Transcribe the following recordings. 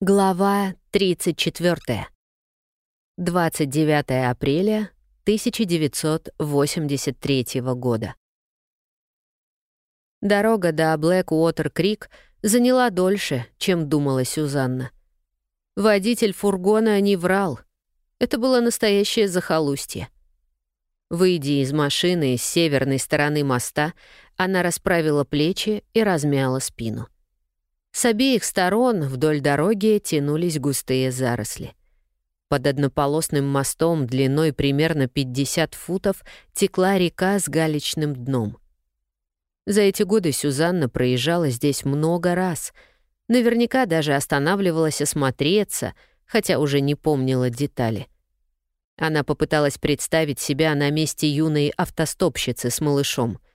Глава 34. 29 апреля 1983 года. Дорога до Блэк-Уотер-Крик заняла дольше, чем думала Сюзанна. Водитель фургона не врал. Это было настоящее захолустье. Выйдя из машины с северной стороны моста, она расправила плечи и размяла спину. С обеих сторон вдоль дороги тянулись густые заросли. Под однополосным мостом длиной примерно 50 футов текла река с галечным дном. За эти годы Сюзанна проезжала здесь много раз. Наверняка даже останавливалась осмотреться, хотя уже не помнила детали. Она попыталась представить себя на месте юной автостопщицы с малышом —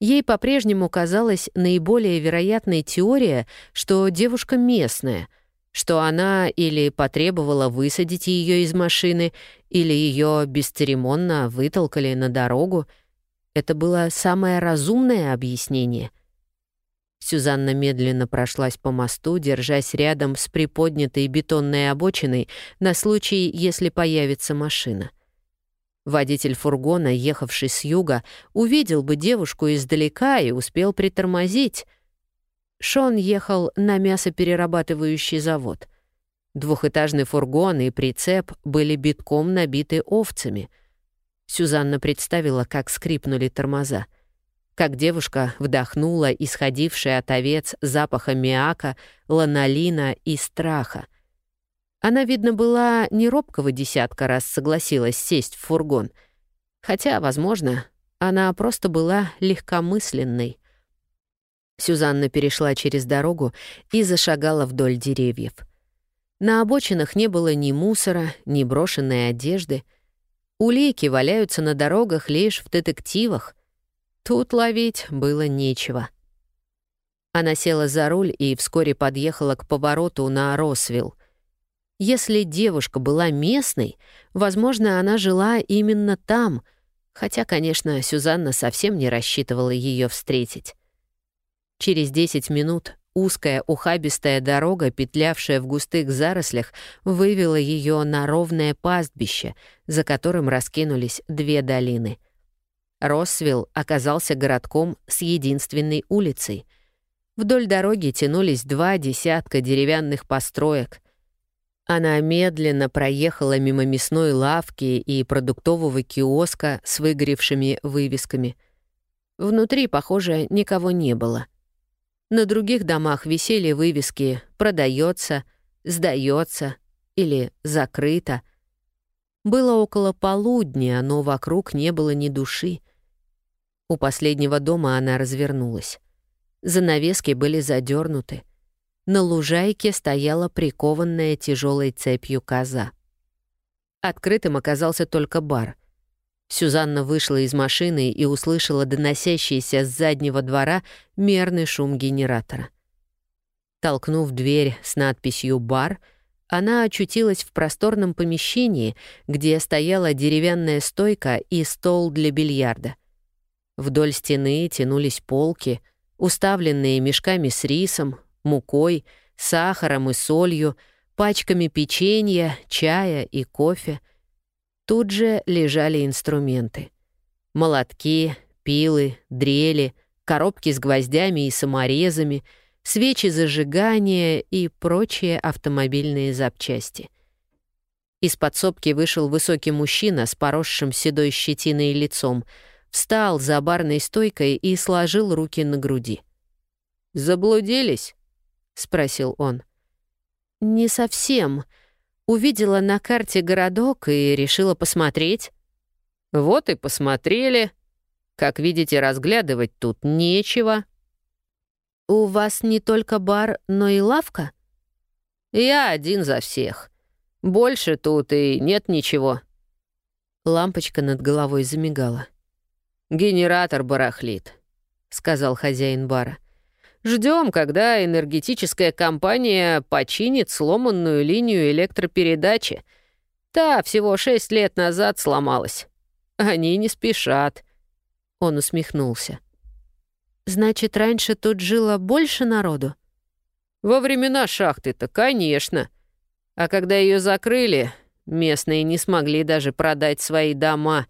Ей по-прежнему казалась наиболее вероятной теория, что девушка местная, что она или потребовала высадить ее из машины, или ее бесцеремонно вытолкали на дорогу. Это было самое разумное объяснение. Сюзанна медленно прошлась по мосту, держась рядом с приподнятой бетонной обочиной на случай, если появится машина. Водитель фургона, ехавший с юга, увидел бы девушку издалека и успел притормозить. Шон ехал на мясоперерабатывающий завод. Двухэтажный фургон и прицеп были битком набиты овцами. Сюзанна представила, как скрипнули тормоза. Как девушка вдохнула исходивший от овец запах аммиака, ланолина и страха — она, видно, была не робкого десятка раз согласилась сесть в фургон. Хотя, возможно, она просто была легкомысленной. Сюзанна перешла через дорогу и зашагала вдоль деревьев. На обочинах не было ни мусора, ни брошенной одежды. Улики валяются на дорогах лишь в детективах. Тут ловить было нечего. Она села за руль и вскоре подъехала к повороту на Росвилл. Если девушка была местной, возможно, она жила именно там, хотя, конечно, Сюзанна совсем не рассчитывала ее встретить. Через 10 минут узкая ухабистая дорога, петлявшая в густых зарослях, вывела ее на ровное пастбище, за которым раскинулись две долины. Росвилл оказался городком с единственной улицей. Вдоль дороги тянулись два десятка деревянных построек — она медленно проехала мимо мясной лавки и продуктового киоска с выгоревшими вывесками. Внутри, похоже, никого не было. На других домах висели вывески «Продается», «Сдается» или «Закрыто». Было около полудня, но вокруг не было ни души. У последнего дома она развернулась. Занавески были задернуты. На лужайке стояла прикованная тяжелой цепью коза. Открытым оказался только бар. Сюзанна вышла из машины и услышала доносящийся с заднего двора мерный шум генератора. Толкнув дверь с надписью «Бар», она очутилась в просторном помещении, где стояла деревянная стойка и стол для бильярда. Вдоль стены тянулись полки, уставленные мешками с рисом, мукой, сахаром и солью, пачками печенья, чая и кофе. Тут же лежали инструменты. Молотки, пилы, дрели, коробки с гвоздями и саморезами, свечи зажигания и прочие автомобильные запчасти. Из подсобки вышел высокий мужчина с поросшим седой щетиной лицом, встал за барной стойкой и сложил руки на груди. «Заблудились?» — спросил он. «Не совсем. Увидела на карте городок и решила посмотреть». «Вот и посмотрели. Как видите, разглядывать тут нечего». «У вас не только бар, но и лавка?» «Я один за всех. Больше тут и нет ничего». Лампочка над головой замигала. «Генератор барахлит», — сказал хозяин бара. Ждем, когда энергетическая компания починит сломанную линию электропередачи. Та всего шесть лет назад сломалась. Они не спешат. Он усмехнулся. Значит, раньше тут жило больше народу? Во времена шахты-то, конечно. А когда ее закрыли, местные не смогли даже продать свои дома.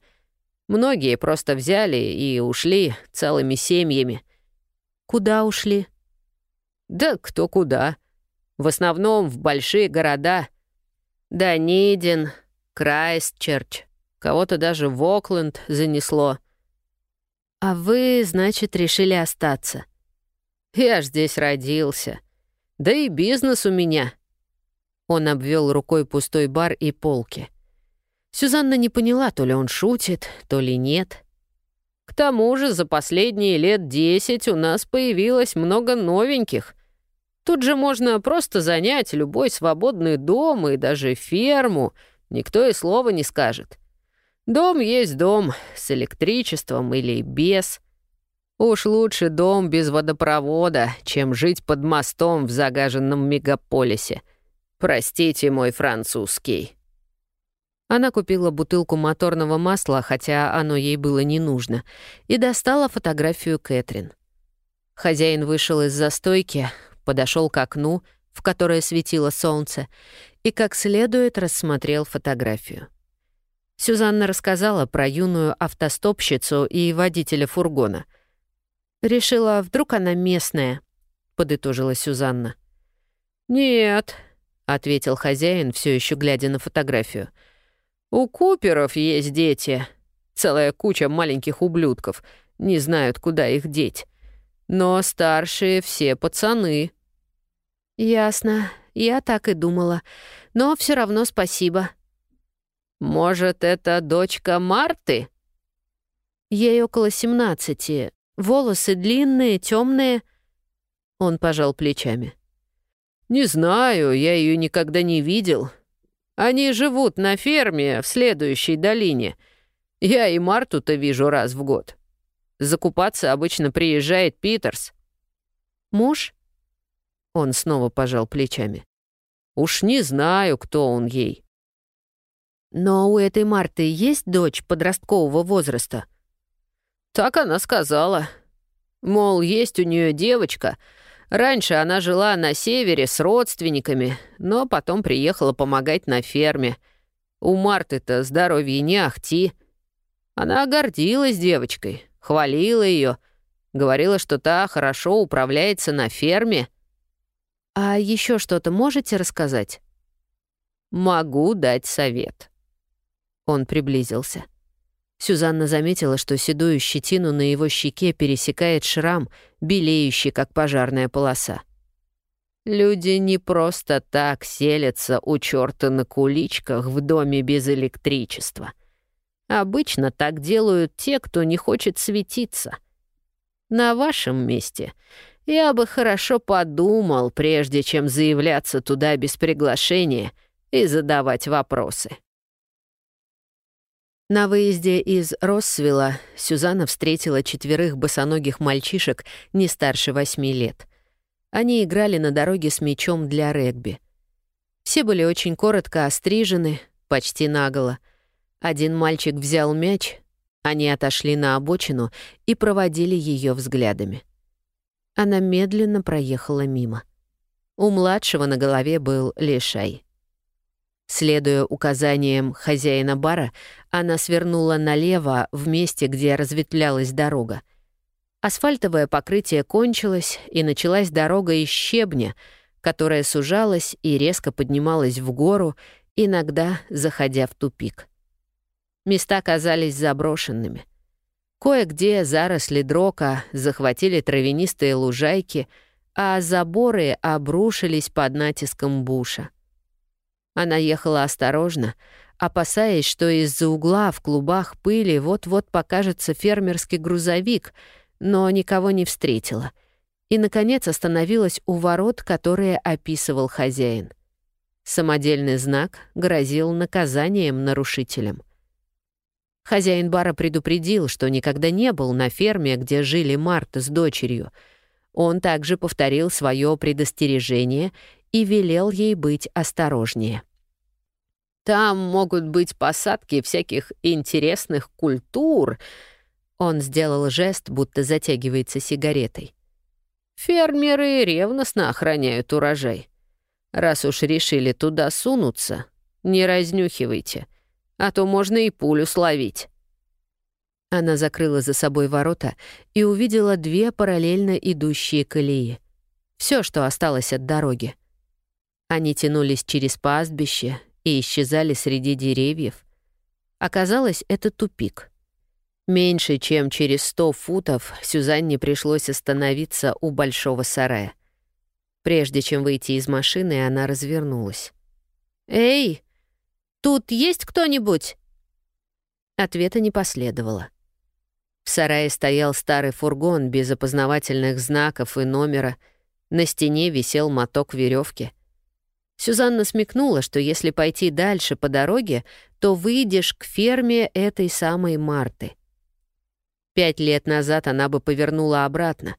Многие просто взяли и ушли целыми семьями. Куда ушли? Да кто куда. В основном в большие города. Данидин, Крайстчерч, кого-то даже в Окленд занесло. А вы, значит, решили остаться? Я ж здесь родился. Да и бизнес у меня. Он обвел рукой пустой бар и полки. Сюзанна не поняла, то ли он шутит, то ли нет. Тому же за последние лет десять у нас появилось много новеньких. Тут же можно просто занять любой свободный дом и даже ферму. Никто и слова не скажет. Дом есть дом, с электричеством или без. Уж лучше дом без водопровода, чем жить под мостом в загаженном мегаполисе. Простите мой французский». Она купила бутылку моторного масла, хотя оно ей было не нужно, и достала фотографию Кэтрин. Хозяин вышел из застойки, подошел к окну, в которое светило солнце, и как следует рассмотрел фотографию. Сюзанна рассказала про юную автостопщицу и водителя фургона — «Решила, вдруг она местная», — подытожила Сюзанна. «Нет», — ответил хозяин, все еще глядя на фотографию. «У Куперов есть дети. Целая куча маленьких ублюдков. Не знают, куда их деть. Но старшие все пацаны». «Ясно. Я так и думала. Но все равно спасибо». «Может, это дочка Марты?» Ей около семнадцати, Волосы длинные, темные. Он пожал плечами. «Не знаю, я ее никогда не видел. Они живут на ферме в следующей долине. Я и Марту-то вижу раз в год. Закупаться обычно приезжает Питерс». «Муж?» Он снова пожал плечами. «Уж не знаю, кто он ей». «Но у этой Марты есть дочь подросткового возраста?» Так она сказала. Мол, есть у нее девочка. Раньше она жила на севере с родственниками, но потом приехала помогать на ферме. У Марты-то здоровье не ахти. Она гордилась девочкой, хвалила ее, говорила, что та хорошо управляется на ферме. «А еще что-то можете рассказать?» «Могу дать совет». Он приблизился. Сюзанна заметила, что седую щетину на его щеке пересекает шрам, белеющий, как пожарная полоса. «Люди не просто так селятся у черта на куличках в доме без электричества. Обычно так делают те, кто не хочет светиться. На вашем месте я бы хорошо подумал, прежде чем заявляться туда без приглашения и задавать вопросы». На выезде из Россвилла Сюзанна встретила четверых босоногих мальчишек не старше восьми лет. Они играли на дороге с мячом для регби. Все были очень коротко острижены, почти наголо. Один мальчик взял мяч, они отошли на обочину и проводили ее взглядами. Она медленно проехала мимо. У младшего на голове был лишай. Следуя указаниям хозяина бара, она свернула налево в месте, где разветвлялась дорога. Асфальтовое покрытие кончилось, и началась дорога из щебня, которая сужалась и резко поднималась в гору, иногда заходя в тупик. Места казались заброшенными. Кое-где заросли дрока захватили травянистые лужайки, а заборы обрушились под натиском буша. Она ехала осторожно, опасаясь, что из-за угла в клубах пыли вот-вот покажется фермерский грузовик, но никого не встретила. И, наконец, остановилась у ворот, которые описывал хозяин. Самодельный знак грозил наказанием нарушителям. Хозяин бара предупредил, что никогда не был на ферме, где жили Марта с дочерью. Он также повторил свое предостережение и велел ей быть осторожнее. Там могут быть посадки всяких интересных культур. Он сделал жест, будто затягивается сигаретой. Фермеры ревностно охраняют урожай. Раз уж решили туда сунуться, не разнюхивайте, а то можно и пулю словить». Она закрыла за собой ворота и увидела две параллельно идущие колеи. Все, что осталось от дороги. Они тянулись через пастбище и исчезали среди деревьев. Оказалось, это тупик. Меньше чем через сто футов Сюзанне пришлось остановиться у большого сарая. Прежде чем выйти из машины, она развернулась. «Эй, тут есть кто-нибудь?» Ответа не последовало. В сарае стоял старый фургон без опознавательных знаков и номера. На стене висел моток веревки. Сюзанна смекнула, что если пойти дальше по дороге, то выйдешь к ферме этой самой Марты. Пять лет назад она бы повернула обратно,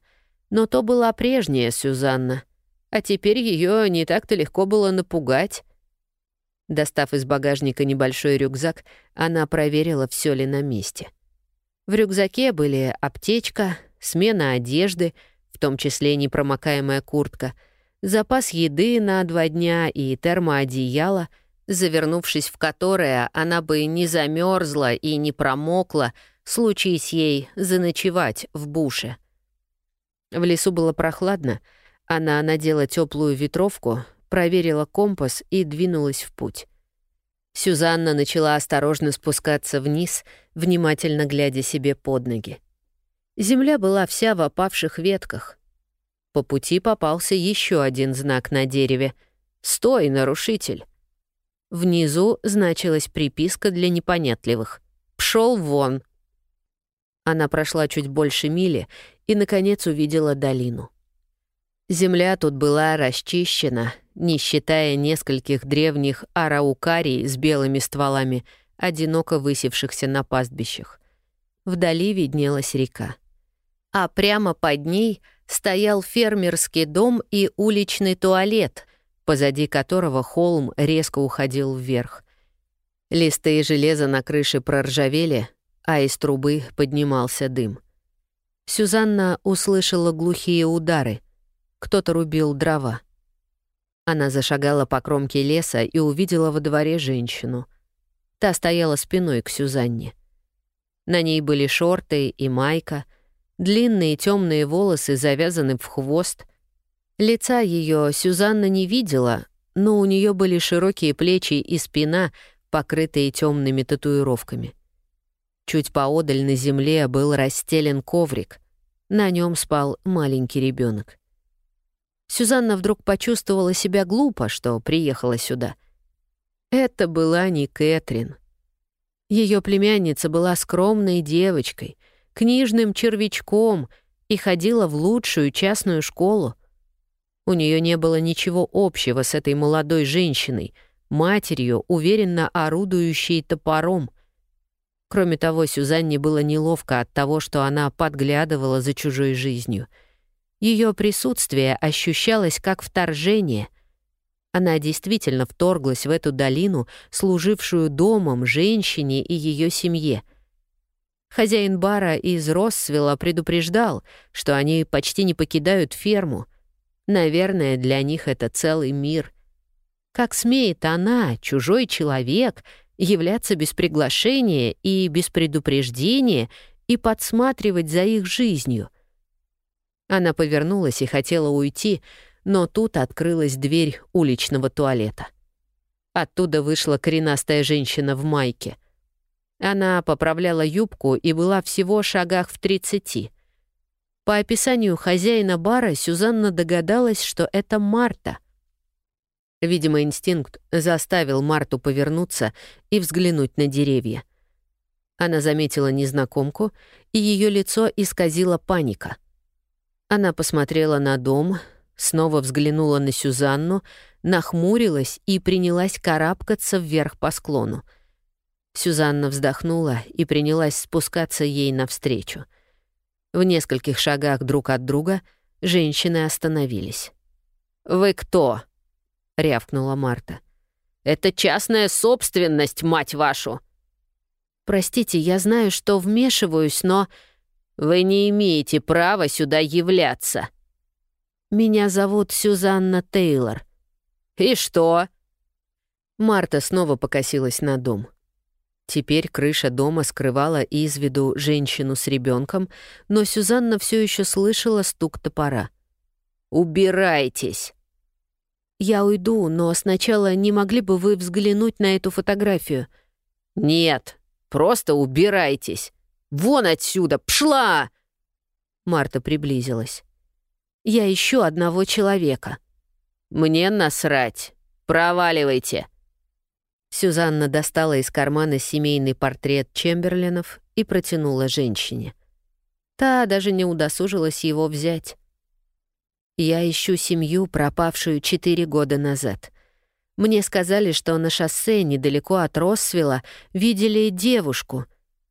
но то была прежняя Сюзанна, а теперь ее не так-то легко было напугать. Достав из багажника небольшой рюкзак, она проверила, все ли на месте. В рюкзаке были аптечка, смена одежды, в том числе непромокаемая куртка, запас еды на два дня и термоодеяло, завернувшись в которое, она бы не замерзла и не промокла, случись ей заночевать в буше. В лесу было прохладно, она надела теплую ветровку, проверила компас и двинулась в путь. Сюзанна начала осторожно спускаться вниз, внимательно глядя себе под ноги. Земля была вся в опавших ветках. По пути попался еще один знак на дереве. «Стой, нарушитель!» Внизу значилась приписка для непонятливых. «Пшел вон!» Она прошла чуть больше мили и, наконец, увидела долину. Земля тут была расчищена, не считая нескольких древних араукарий с белыми стволами, одиноко высевшихся на пастбищах. Вдали виднелась река. А прямо под ней стоял фермерский дом и уличный туалет, позади которого холм резко уходил вверх. Листы и железо на крыше проржавели, а из трубы поднимался дым. Сюзанна услышала глухие удары — кто-то рубил дрова. Она зашагала по кромке леса и увидела во дворе женщину. Та стояла спиной к Сюзанне. На ней были шорты и майка, длинные темные волосы завязаны в хвост. Лица ее Сюзанна не видела, но у нее были широкие плечи и спина, покрытые темными татуировками. Чуть поодаль на земле был расстелен коврик. На нем спал маленький ребенок. Сюзанна вдруг почувствовала себя глупо, что приехала сюда. Это была не Кэтрин. Ее племянница была скромной девочкой, книжным червячком и ходила в лучшую частную школу. У нее не было ничего общего с этой молодой женщиной, матерью, уверенно орудующей топором. Кроме того, Сюзанне было неловко от того, что она подглядывала за чужой жизнью — ее присутствие ощущалось как вторжение. Она действительно вторглась в эту долину, служившую домом женщине и ее семье. Хозяин бара из Россвилла предупреждал, что они почти не покидают ферму. Наверное, для них это целый мир. Как смеет она, чужой человек, являться без приглашения и без предупреждения и подсматривать за их жизнью — она повернулась и хотела уйти, но тут открылась дверь уличного туалета. Оттуда вышла коренастая женщина в майке. Она поправляла юбку и была всего шагах в тридцати. По описанию хозяина бара Сюзанна догадалась, что это Марта. Видимо, инстинкт заставил Марту повернуться и взглянуть на деревья. Она заметила незнакомку, и ее лицо исказила паника — она посмотрела на дом, снова взглянула на Сюзанну, нахмурилась и принялась карабкаться вверх по склону. Сюзанна вздохнула и принялась спускаться ей навстречу. В нескольких шагах друг от друга женщины остановились. «Вы кто?» — рявкнула Марта. «Это частная собственность, мать вашу!» «Простите, я знаю, что вмешиваюсь, но...» Вы не имеете права сюда являться». Меня зовут Сюзанна Тейлор». «И что?» Марта снова покосилась на дом. Теперь крыша дома скрывала из виду женщину с ребенком, но Сюзанна все еще слышала стук топора. «Убирайтесь!» «Я уйду, но сначала не могли бы вы взглянуть на эту фотографию?» «Нет, просто убирайтесь! Вон отсюда! Пшла!» Марта приблизилась. «Я ищу одного человека». «Мне насрать! Проваливайте!» Сюзанна достала из кармана семейный портрет Чемберлинов и протянула женщине. Та даже не удосужилась его взять. «Я ищу семью, пропавшую четыре года назад. Мне сказали, что на шоссе недалеко от Росвилла видели девушку.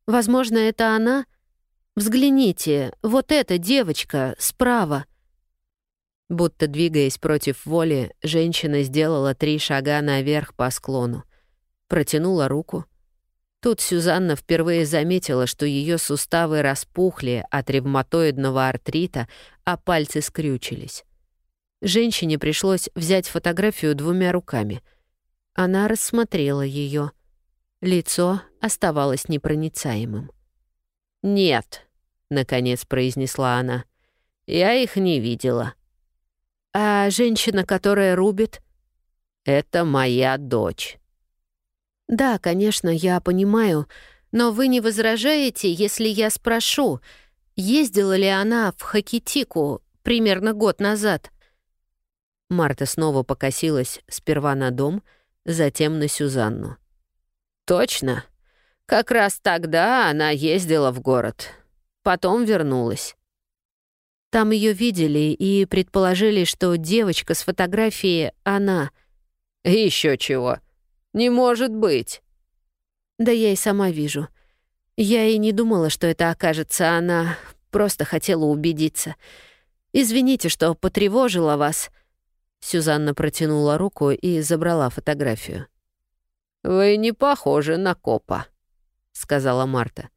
Возможно, это она? Взгляните, вот эта девочка справа». Будто двигаясь против воли, женщина сделала три шага наверх по склону протянула руку. Тут Сюзанна впервые заметила, что ее суставы распухли от ревматоидного артрита, а пальцы скрючились. Женщине пришлось взять фотографию двумя руками. Она рассмотрела ее. Лицо оставалось непроницаемым. «Нет», — наконец произнесла она, — «я их не видела». «А женщина, которая рубит?» «Это моя дочь». «Да, конечно, я понимаю, но вы не возражаете, если я спрошу, ездила ли она в Хакитику примерно год назад?» Марта снова покосилась сперва на дом, затем на Сюзанну. «Точно. Как раз тогда она ездила в город. Потом вернулась». Там ее видели и предположили, что девочка с фотографии — она. Еще чего. Не может быть!» «Да я и сама вижу. Я и не думала, что это окажется она. Просто хотела убедиться. Извините, что потревожила вас». Сюзанна протянула руку и забрала фотографию. «Вы не похожи на копа», — сказала Марта.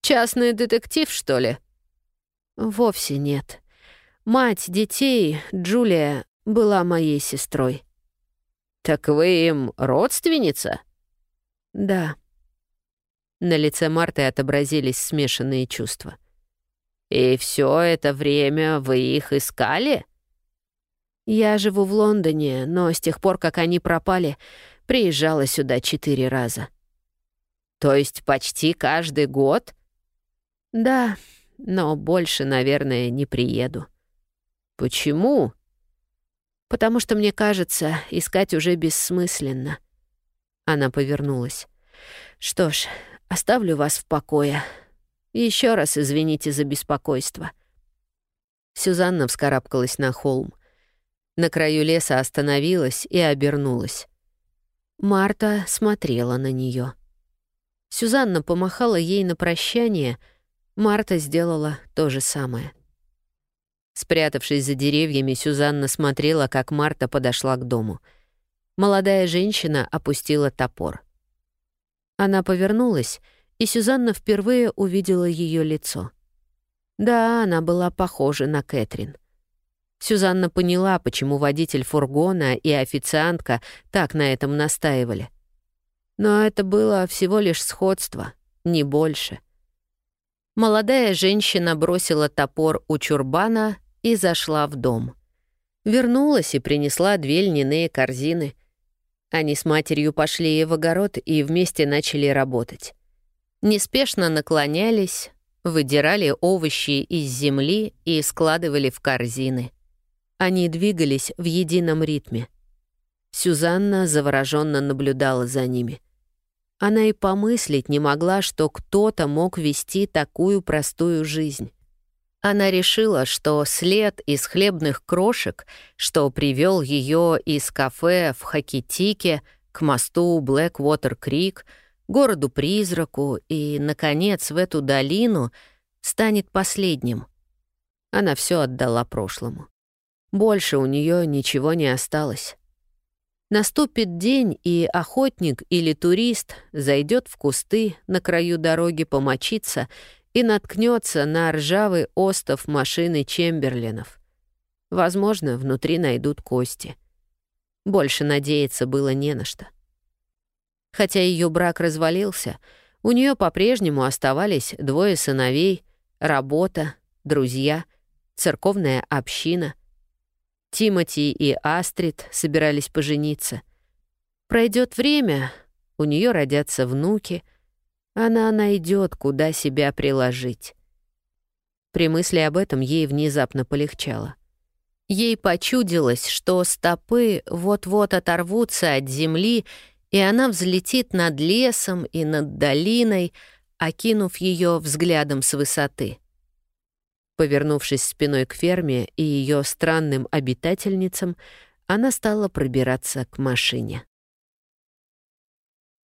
«Частный детектив, что ли?» «Вовсе нет. Мать детей, Джулия, была моей сестрой. «Так вы им родственница?» «Да». На лице Марты отобразились смешанные чувства. «И все это время вы их искали?» «Я живу в Лондоне, но с тех пор, как они пропали, приезжала сюда четыре раза». «То есть почти каждый год?» «Да, но больше, наверное, не приеду». «Почему?» Потому что мне кажется, искать уже бессмысленно». Она повернулась. «Что ж, оставлю вас в покое. Еще раз извините за беспокойство». Сюзанна вскарабкалась на холм. На краю леса остановилась и обернулась. Марта смотрела на нее. Сюзанна помахала ей на прощание, Марта сделала то же самое. Спрятавшись за деревьями, Сюзанна смотрела, как Марта подошла к дому. Молодая женщина опустила топор. Она повернулась, и Сюзанна впервые увидела ее лицо. Да, она была похожа на Кэтрин. Сюзанна поняла, почему водитель фургона и официантка так на этом настаивали. Но это было всего лишь сходство, не больше. Молодая женщина бросила топор у чурбана и зашла в дом. Вернулась и принесла две льняные корзины. Они с матерью пошли в огород и вместе начали работать. Неспешно наклонялись, выдирали овощи из земли и складывали в корзины. Они двигались в едином ритме. Сюзанна завороженно наблюдала за ними. Она и помыслить не могла, что кто-то мог вести такую простую жизнь. Она решила, что след из хлебных крошек, что привел ее из кафе в Хакитике к мосту Блэквотер-Крик, городу-призраку и, наконец, в эту долину, станет последним. Она все отдала прошлому. Больше у нее ничего не осталось. Наступит день, и охотник или турист зайдет в кусты на краю дороги помочиться и наткнется на ржавый остов машины Чемберлинов. Возможно, внутри найдут кости. Больше надеяться было не на что. Хотя ее брак развалился, у нее по-прежнему оставались двое сыновей, работа, друзья, церковная община. Тимати и Астрид собирались пожениться. Пройдет время, у нее родятся внуки, она найдет, куда себя приложить. При мысли об этом ей внезапно полегчало. Ей почудилось, что стопы вот-вот оторвутся от земли и она взлетит над лесом и над долиной, окинув ее взглядом с высоты. Повернувшись спиной к ферме и ее странным обитательницам, она стала пробираться к машине.